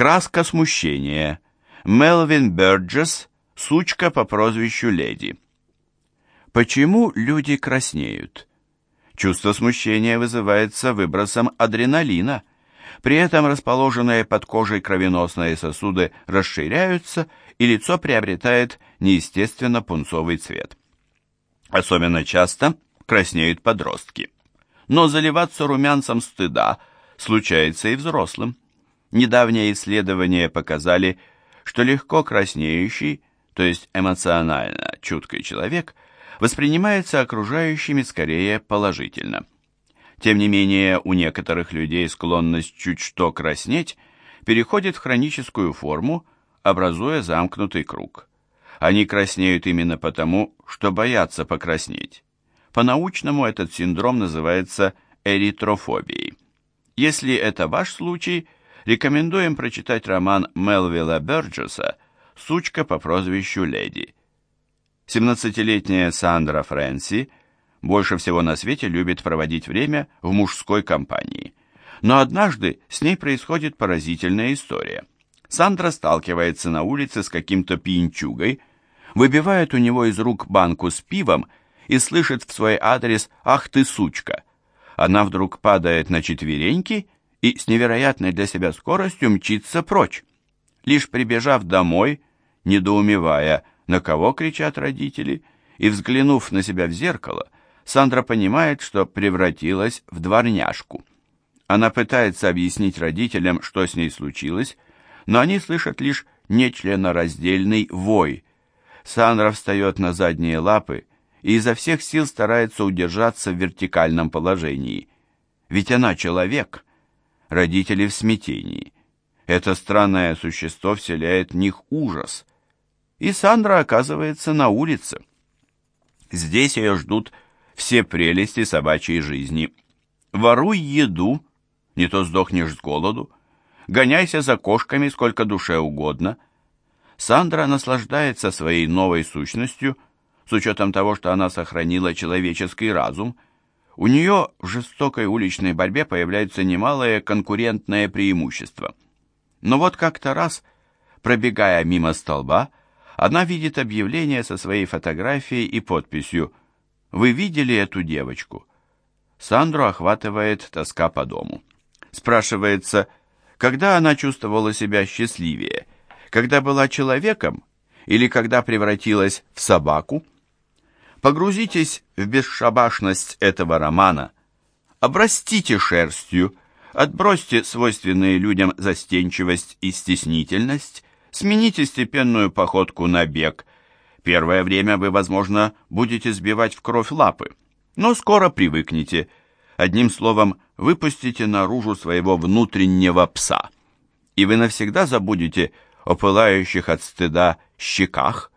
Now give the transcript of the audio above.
Краска смущения. Мелвин Бёрджес, сучка по прозвищу Леди. Почему люди краснеют? Чувство смущения вызывается выбросом адреналина. При этом расположенные под кожей кровеносные сосуды расширяются, и лицо приобретает неестественно пунцовый цвет. Особенно часто краснеют подростки. Но заливаться румянцем стыда случается и взрослым. Недавние исследования показали, что легко краснеющий, то есть эмоционально чуткий человек, воспринимается окружающими скорее положительно. Тем не менее, у некоторых людей склонность чуть что краснеть переходит в хроническую форму, образуя замкнутый круг. Они краснеют именно потому, что боятся покраснеть. По-научному этот синдром называется эритрофобией. Если это ваш случай – рекомендуем прочитать роман Мелвилла Бёрджеса «Сучка по прозвищу Леди». 17-летняя Сандра Фрэнси больше всего на свете любит проводить время в мужской компании. Но однажды с ней происходит поразительная история. Сандра сталкивается на улице с каким-то пьянчугой, выбивает у него из рук банку с пивом и слышит в свой адрес «Ах ты, сучка!». Она вдруг падает на четвереньки с невероятной для себя скоростью мчится прочь. Лишь прибежав домой, недоумевая, на кого кричат родители, и взглянув на себя в зеркало, Сандра понимает, что превратилась в дворняжку. Она пытается объяснить родителям, что с ней случилось, но они слышат лишь нечленораздельный вой. Сандра встает на задние лапы и изо всех сил старается удержаться в вертикальном положении. Ведь она человек — Родители в смятении. Это странное существо вселяет в них ужас. И Сандра оказывается на улице. Здесь ее ждут все прелести собачьей жизни. Воруй еду, не то сдохнешь с голоду. Гоняйся за кошками сколько душе угодно. Сандра наслаждается своей новой сущностью, с учетом того, что она сохранила человеческий разум – у нее в жестокой уличной борьбе появляются немалые конкурентные преимущества. Но вот как-то раз, пробегая мимо столба, она видит объявление со своей фотографией и подписью «Вы видели эту девочку?» Сандру охватывает тоска по дому. Спрашивается, когда она чувствовала себя счастливее, когда была человеком или когда превратилась в собаку? Погрузитесь в бесшабашность этого романа. Обрастите шерстью, отбросьте свойственные людям застенчивость и стеснительность, смените степенную походку на бег. Первое время вы, возможно, будете сбивать в кровь лапы, но скоро привыкнете. Одним словом, выпустите наружу своего внутреннего пса, и вы навсегда забудете о пылающих от стыда щеках,